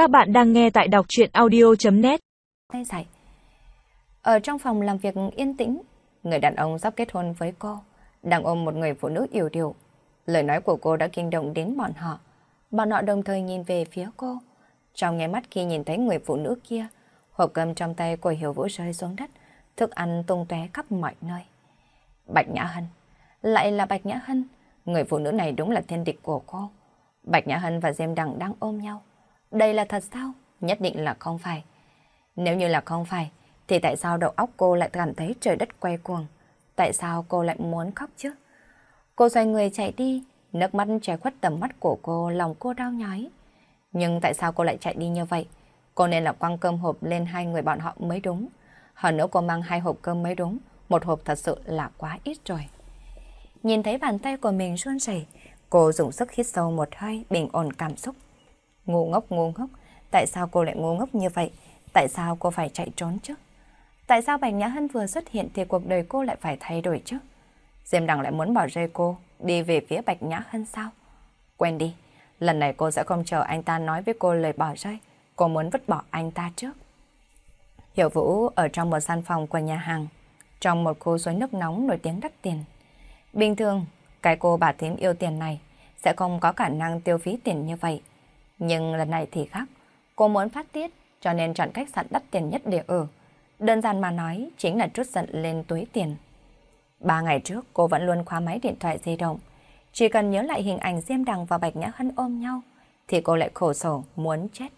Các bạn đang nghe tại đọc chuyện audio.net Ở trong phòng làm việc yên tĩnh, người đàn ông sắp kết hôn với cô, đang ôm một người phụ nữ yêu điều. Lời nói của cô đã kinh động đến bọn họ. Bọn họ đồng thời nhìn về phía cô. Trong nháy mắt khi nhìn thấy người phụ nữ kia, hộp cơm trong tay của Hiểu Vũ rơi xuống đất, thức ăn tung tóe khắp mọi nơi. Bạch Nhã Hân, lại là Bạch Nhã Hân, người phụ nữ này đúng là thiên địch của cô. Bạch Nhã Hân và Diêm Đằng đang ôm nhau. Đây là thật sao? Nhất định là không phải. Nếu như là không phải, thì tại sao đầu óc cô lại cảm thấy trời đất quay cuồng? Tại sao cô lại muốn khóc chứ? Cô xoay người chạy đi, nước mắt che khuất tầm mắt của cô, lòng cô đau nhói. Nhưng tại sao cô lại chạy đi như vậy? Cô nên là quăng cơm hộp lên hai người bọn họ mới đúng. Hơn nữa cô mang hai hộp cơm mới đúng, một hộp thật sự là quá ít rồi. Nhìn thấy bàn tay của mình run rẩy, cô dùng sức hít sâu một hơi, bình ổn cảm xúc. Ngu ngốc ngu ngốc, tại sao cô lại ngu ngốc như vậy? Tại sao cô phải chạy trốn chứ? Tại sao Bạch Nhã Hân vừa xuất hiện thì cuộc đời cô lại phải thay đổi chứ? Diêm Đằng lại muốn bỏ rơi cô, đi về phía Bạch Nhã Hân sao? Quên đi, lần này cô sẽ không chờ anh ta nói với cô lời bỏ rơi. Cô muốn vứt bỏ anh ta trước. Hiểu Vũ ở trong một gian phòng của nhà hàng, trong một khu suối nước nóng nổi tiếng đắt tiền. Bình thường, cái cô bà thím yêu tiền này sẽ không có khả năng tiêu phí tiền như vậy. Nhưng lần này thì khác, cô muốn phát tiết cho nên chọn khách sạn đắt tiền nhất để ở. Đơn giản mà nói chính là trút giận lên túi tiền. Ba ngày trước cô vẫn luôn khóa máy điện thoại di động. Chỉ cần nhớ lại hình ảnh Diêm Đằng và Bạch Nhã Hân ôm nhau thì cô lại khổ sở muốn chết.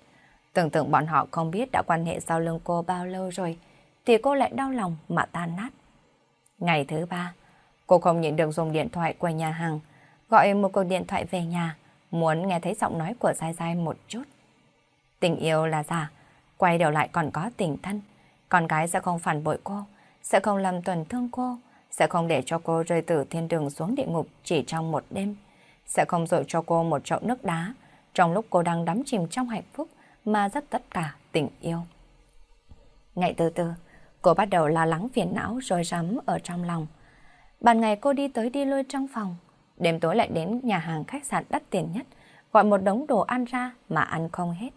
Tưởng tượng bọn họ không biết đã quan hệ sau lưng cô bao lâu rồi thì cô lại đau lòng mà tan nát. Ngày thứ ba, cô không nhịn được dùng điện thoại của nhà hàng gọi một cuộc điện thoại về nhà muốn nghe thấy giọng nói của Sai Sai một chút. Tình yêu là giả, quay đầu lại còn có tình thân. Con gái sẽ không phản bội cô, sẽ không làm tổn thương cô, sẽ không để cho cô rơi từ thiên đường xuống địa ngục chỉ trong một đêm, sẽ không dội cho cô một chậu nước đá trong lúc cô đang đắm chìm trong hạnh phúc mà rất tất cả tình yêu. Ngày từ từ, cô bắt đầu lo lắng phiền não rồi rắm ở trong lòng. Ban ngày cô đi tới đi lui trong phòng, đêm tối lại đến nhà hàng khách sạn đắt tiền nhất, gọi một đống đồ ăn ra mà ăn không hết.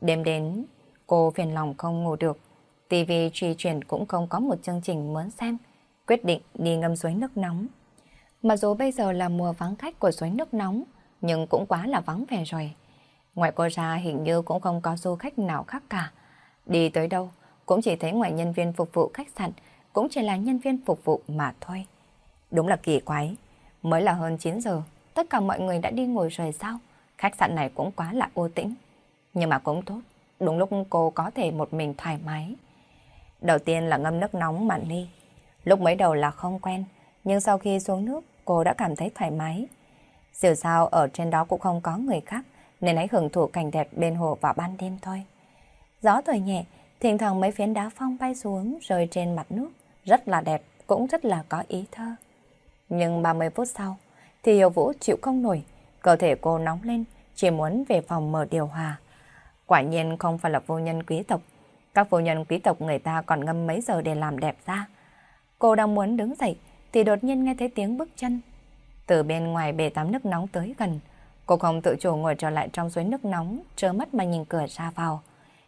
Đêm đến, cô phiền lòng không ngủ được. TV truy chuyển cũng không có một chương trình muốn xem, quyết định đi ngâm suối nước nóng. Mặc dù bây giờ là mùa vắng khách của suối nước nóng, nhưng cũng quá là vắng vẻ rồi. Ngoài cô ra hình như cũng không có du khách nào khác cả. Đi tới đâu, cũng chỉ thấy ngoài nhân viên phục vụ khách sạn, cũng chỉ là nhân viên phục vụ mà thôi. Đúng là kỳ quái. Mới là hơn 9 giờ, tất cả mọi người đã đi ngồi rồi sao? Khách sạn này cũng quá là ô tĩnh. Nhưng mà cũng tốt, đúng lúc cô có thể một mình thoải mái. Đầu tiên là ngâm nước nóng mặn ly. Lúc mới đầu là không quen, nhưng sau khi xuống nước, cô đã cảm thấy thoải mái. Dù sao ở trên đó cũng không có người khác, nên hãy hưởng thụ cảnh đẹp bên hồ vào ban đêm thôi. Gió thổi nhẹ, thỉnh thoảng mấy phiến đá phong bay xuống rơi trên mặt nước, rất là đẹp, cũng rất là có ý thơ. Nhưng 30 phút sau, thì Hiểu Vũ chịu không nổi, cơ thể cô nóng lên, chỉ muốn về phòng mở điều hòa. Quả nhiên không phải là vô nhân quý tộc. Các vô nhân quý tộc người ta còn ngâm mấy giờ để làm đẹp ra. Cô đang muốn đứng dậy, thì đột nhiên nghe thấy tiếng bước chân. Từ bên ngoài bể tắm nước nóng tới gần, cô không tự chủ ngồi trở lại trong suối nước nóng, trơ mắt mà nhìn cửa ra vào.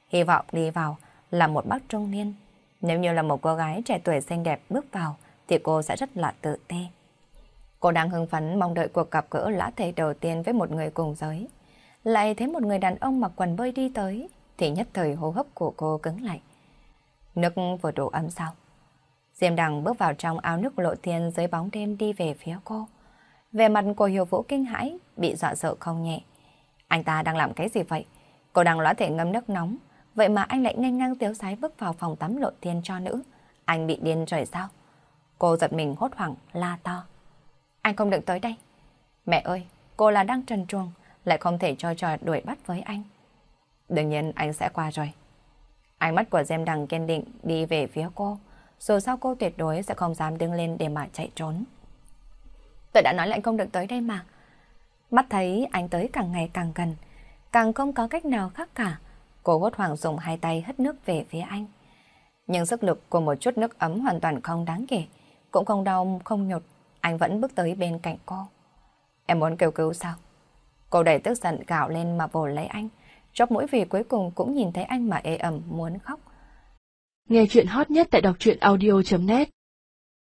Hy vọng đi vào là một bác trung niên. Nếu như là một cô gái trẻ tuổi xinh đẹp bước vào, thì cô sẽ rất là tự ti. Cô đang hưng phấn mong đợi cuộc gặp gỡ lã thể đầu tiên với một người cùng giới. Lại thấy một người đàn ông mặc quần bơi đi tới, thì nhất thời hô hấp của cô cứng lại. Nước vừa đủ ấm sao? Diêm đằng bước vào trong áo nước lộ thiên dưới bóng đêm đi về phía cô. Về mặt của Hiểu Vũ kinh hãi, bị dọa sợ không nhẹ. Anh ta đang làm cái gì vậy? Cô đang lõa thể ngâm nước nóng, vậy mà anh lại nhanh ngang tiếu sái bước vào phòng tắm lộ thiên cho nữ. Anh bị điên rồi sao? Cô giật mình hốt hoảng, la to. Anh không được tới đây. Mẹ ơi, cô là đang trần truồng, lại không thể cho trò đuổi bắt với anh. Đương nhiên anh sẽ qua rồi. Ánh mắt của Diêm Đằng kiên định đi về phía cô, dù sao cô tuyệt đối sẽ không dám đứng lên để mà chạy trốn. Tôi đã nói lại không được tới đây mà. Mắt thấy anh tới càng ngày càng gần, càng không có cách nào khác cả. Cô hốt hoảng dùng hai tay hất nước về phía anh. Nhưng sức lực của một chút nước ấm hoàn toàn không đáng kể, cũng không đau không nhột anh vẫn bước tới bên cạnh cô. Em muốn kêu cứu sao? Cô đầy tức giận gạo lên mà vồ lấy anh, chóp mũi vì cuối cùng cũng nhìn thấy anh mà ê ẩm muốn khóc. Nghe chuyện hot nhất tại đọc truyện audio.net